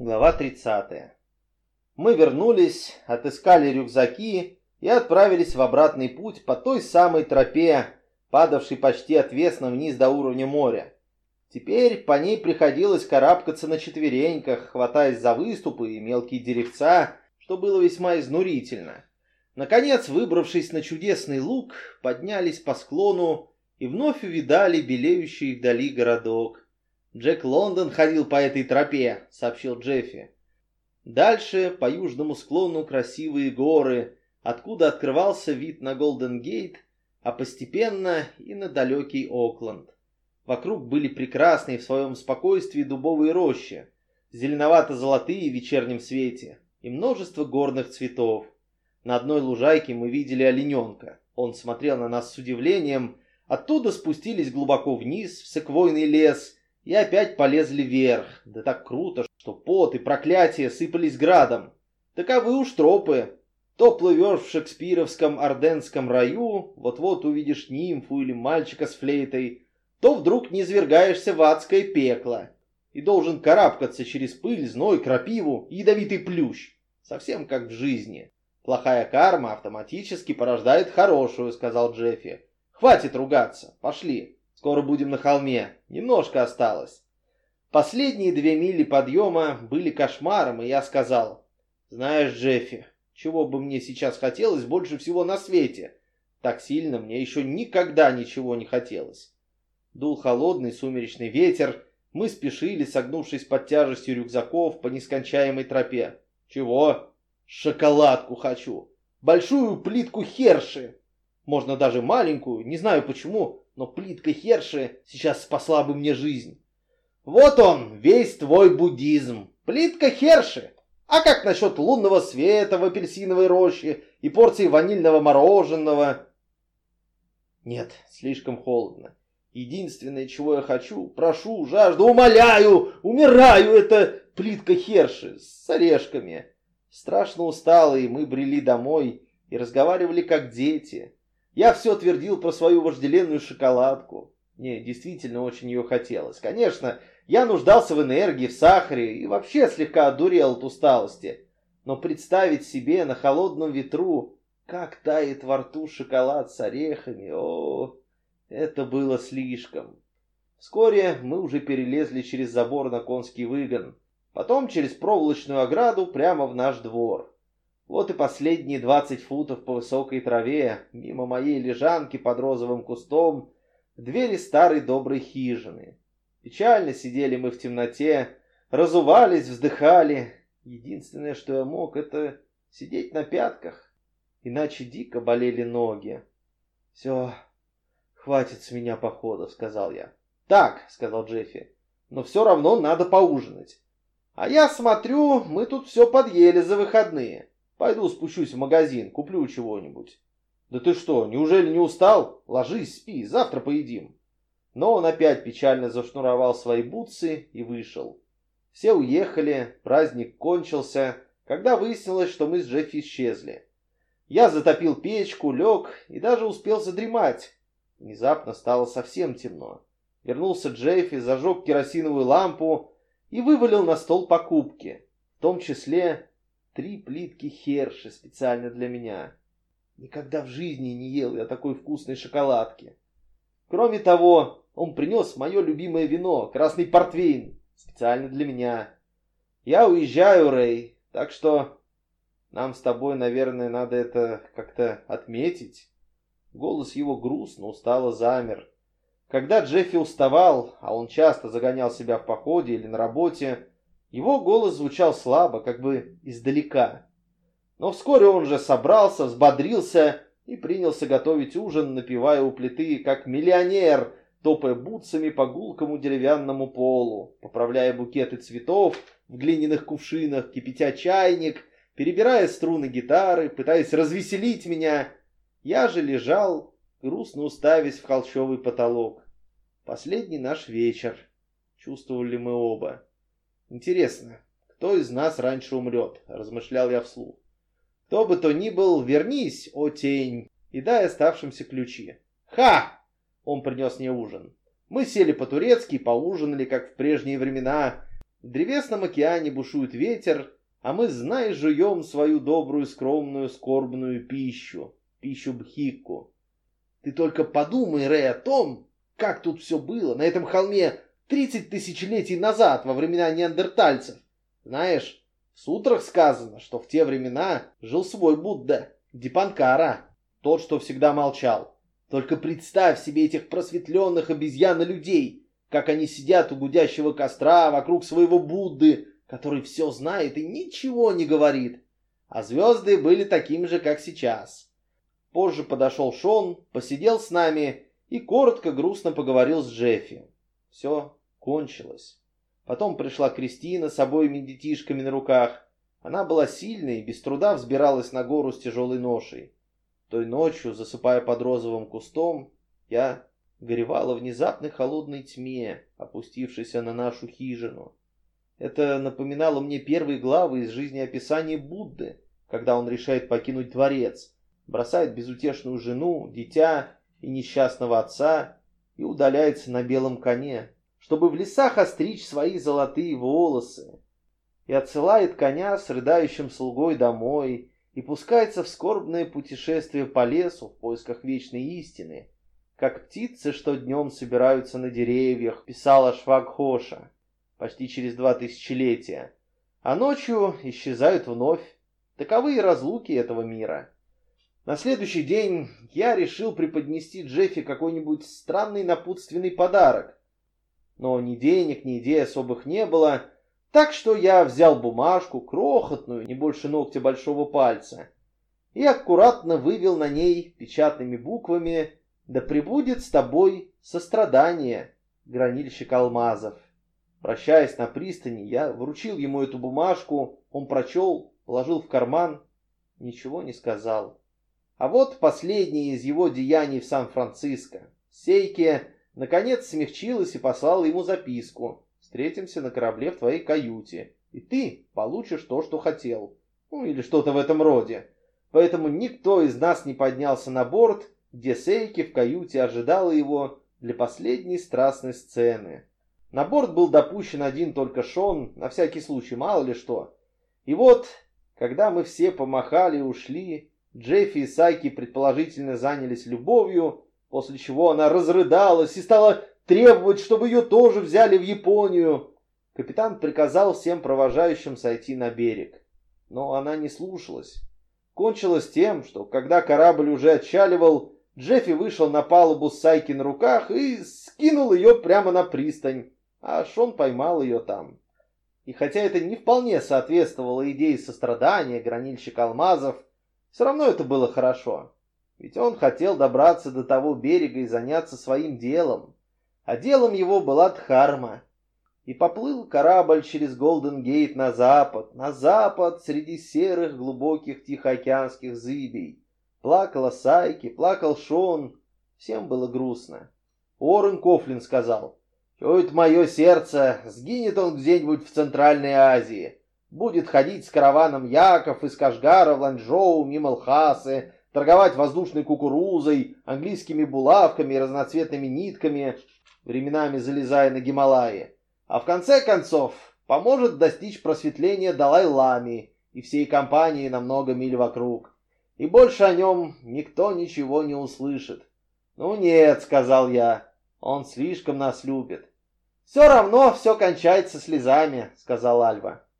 Глава 30. Мы вернулись, отыскали рюкзаки и отправились в обратный путь по той самой тропе, падавшей почти отвесно вниз до уровня моря. Теперь по ней приходилось карабкаться на четвереньках, хватаясь за выступы и мелкие деревца, что было весьма изнурительно. Наконец, выбравшись на чудесный луг, поднялись по склону и вновь увидали белеющий вдали городок. «Джек Лондон ходил по этой тропе», — сообщил Джеффи. Дальше по южному склону красивые горы, откуда открывался вид на Голден-Гейт, а постепенно и на далекий Окленд. Вокруг были прекрасные в своем спокойствии дубовые рощи, зеленовато-золотые в вечернем свете и множество горных цветов. На одной лужайке мы видели олененка. Он смотрел на нас с удивлением. Оттуда спустились глубоко вниз, в секвойный лес, и опять полезли вверх. Да так круто, что пот и проклятие сыпались градом. Таковы уж тропы. То плывешь в шекспировском орденском раю, вот-вот увидишь нимфу или мальчика с флейтой, то вдруг не извергаешься в адское пекло и должен карабкаться через пыль, зной, крапиву и ядовитый плющ. Совсем как в жизни. Плохая карма автоматически порождает хорошую, сказал Джеффи. Хватит ругаться, пошли. Скоро будем на холме. Немножко осталось. Последние две мили подъема были кошмаром, и я сказал, «Знаешь, Джеффи, чего бы мне сейчас хотелось больше всего на свете? Так сильно мне еще никогда ничего не хотелось». Дул холодный сумеречный ветер, мы спешили, согнувшись под тяжестью рюкзаков по нескончаемой тропе. «Чего?» «Шоколадку хочу! Большую плитку херши!» Можно даже маленькую, не знаю почему, но плитка Херши сейчас спасла бы мне жизнь. Вот он, весь твой буддизм. Плитка Херши. А как насчет лунного света в апельсиновой роще и порции ванильного мороженого? Нет, слишком холодно. Единственное, чего я хочу, прошу, жажду, умоляю, умираю, это плитка Херши с орешками. Страшно усталые мы брели домой и разговаривали как дети. Я все твердил про свою вожделенную шоколадку. Мне действительно очень ее хотелось. Конечно, я нуждался в энергии, в сахаре и вообще слегка одурел от усталости. Но представить себе на холодном ветру, как тает во рту шоколад с орехами, о, это было слишком. Вскоре мы уже перелезли через забор на конский выгон, потом через проволочную ограду прямо в наш двор. Вот и последние двадцать футов по высокой траве, мимо моей лежанки под розовым кустом, двери старой доброй хижины. Печально сидели мы в темноте, разувались, вздыхали. Единственное, что я мог, это сидеть на пятках, иначе дико болели ноги. «Все, хватит с меня походов», — сказал я. «Так», — сказал Джеффи, — «но все равно надо поужинать. А я смотрю, мы тут все подъели за выходные». Пойду спущусь в магазин, куплю чего-нибудь. Да ты что, неужели не устал? Ложись, спи, завтра поедим. Но он опять печально зашнуровал свои бутсы и вышел. Все уехали, праздник кончился, когда выяснилось, что мы с Джеффи исчезли. Я затопил печку, лег и даже успел задремать. Внезапно стало совсем темно. Вернулся Джеффи, зажег керосиновую лампу и вывалил на стол покупки, в том числе Три плитки херши специально для меня. Никогда в жизни не ел я такой вкусной шоколадки. Кроме того, он принес мое любимое вино, красный портвейн, специально для меня. Я уезжаю, Рэй, так что нам с тобой, наверное, надо это как-то отметить. Голос его грустно, устало замер. Когда Джеффи уставал, а он часто загонял себя в походе или на работе, его голос звучал слабо, как бы издалека. Но вскоре он же собрался, взбодрился и принялся готовить ужин, напивая у плиты, как миллионер, топая бутсами по гулкому деревянному полу, поправляя букеты цветов в глиняных кувшинах, кипятя чайник, перебирая струны гитары, пытаясь развеселить меня. Я же лежал, грустно уставясь в холщовый потолок. Последний наш вечер. Чувствовали мы оба. Интересно, кто из нас раньше умрет, размышлял я вслух. Кто бы то ни был, вернись, о тень, и дай оставшимся ключи. Ха! Он принес мне ужин. Мы сели по-турецки, поужинали, как в прежние времена. В древесном океане бушует ветер, а мы, знаешь, жуем свою добрую, скромную, скорбную пищу, пищу бхикку. Ты только подумай, Рэй, о том, как тут все было на этом холме 30 тысячелетий назад, во времена неандертальцев. Знаешь, в сутрах сказано, что в те времена жил свой Будда, Дипанкара, тот, что всегда молчал. Только представь себе этих просветленных обезьян-людей, как они сидят у гудящего костра вокруг своего Будды, который все знает и ничего не говорит. А звезды были такими же, как сейчас. Позже подошел Шон, посидел с нами и коротко грустно поговорил с Джеффи. Все кончилось. Потом пришла Кристина с обоими детишками на руках. Она была сильной и без труда взбиралась на гору с тяжелой ношей. Той ночью, засыпая под розовым кустом, я горевала в внезапной холодной тьме, опустившейся на нашу хижину. Это напоминало мне первые главы из жизнеописания Будды, когда он решает покинуть дворец, бросает безутешную жену, дитя и несчастного отца и удаляется на белом коне, чтобы в лесах остричь свои золотые волосы, и отсылает коня с рыдающим слугой домой, и пускается в скорбное путешествие по лесу в поисках вечной истины, как птицы, что днем собираются на деревьях, писала Швагхоша почти через два тысячелетия, а ночью исчезают вновь. Таковы и разлуки этого мира. На следующий день я решил преподнести Джеффи какой-нибудь странный напутственный подарок. Но ни денег, ни идей особых не было, так что я взял бумажку, крохотную, не больше ногтя большого пальца, и аккуратно вывел на ней печатными буквами «Да пребудет с тобой сострадание, гранильщик алмазов». Прощаясь на пристани, я вручил ему эту бумажку, он прочел, положил в карман, ничего не сказал. А вот последнее из его деяний в Сан-Франциско. Сейке, наконец, смягчилась и послала ему записку. Встретимся на корабле в твоей каюте, и ты получишь то, что хотел. Ну, или что-то в этом роде. Поэтому никто из нас не поднялся на борт, где Сейки в каюте ожидала его для последней страстной сцены. На борт был допущен один только Шон, на всякий случай, мало ли что. И вот, когда мы все помахали и ушли, Джеффи и Сайки предположительно занялись любовью, после чего она разрыдалась и стала требовать, чтобы ее тоже взяли в Японию. Капитан приказал всем провожающим сойти на берег. Но она не слушалась. Кончилось тем, что когда корабль уже отчаливал, Джеффи вышел на палубу с Сайки на руках и скинул ее прямо на пристань, а Шон поймал ее там. И хотя это не вполне соответствовало идее сострадания гранильщика алмазов, все равно это было хорошо. Ведь он хотел добраться до того берега и заняться своим делом а делом его была Дхарма. И поплыл корабль через Голден-Гейт на запад, на запад среди серых глубоких тихоокеанских зыбей. Плакала Сайки, плакал Шон, всем было грустно. Орен Кофлин сказал, «Чует мое сердце, сгинет он где-нибудь в Центральной Азии, будет ходить с караваном Яков из Кашгара в Ланчжоу мимо Лхасы, торговать воздушной кукурузой, английскими булавками и разноцветными нитками, временами залезая на Гималаи, а в конце концов поможет достичь просветления Далай-Лами и всей компании на много миль вокруг. И больше о нем никто ничего не услышит. «Ну нет», — сказал я, — «он слишком нас любит». «Все равно все кончается слезами», — сказал Альва.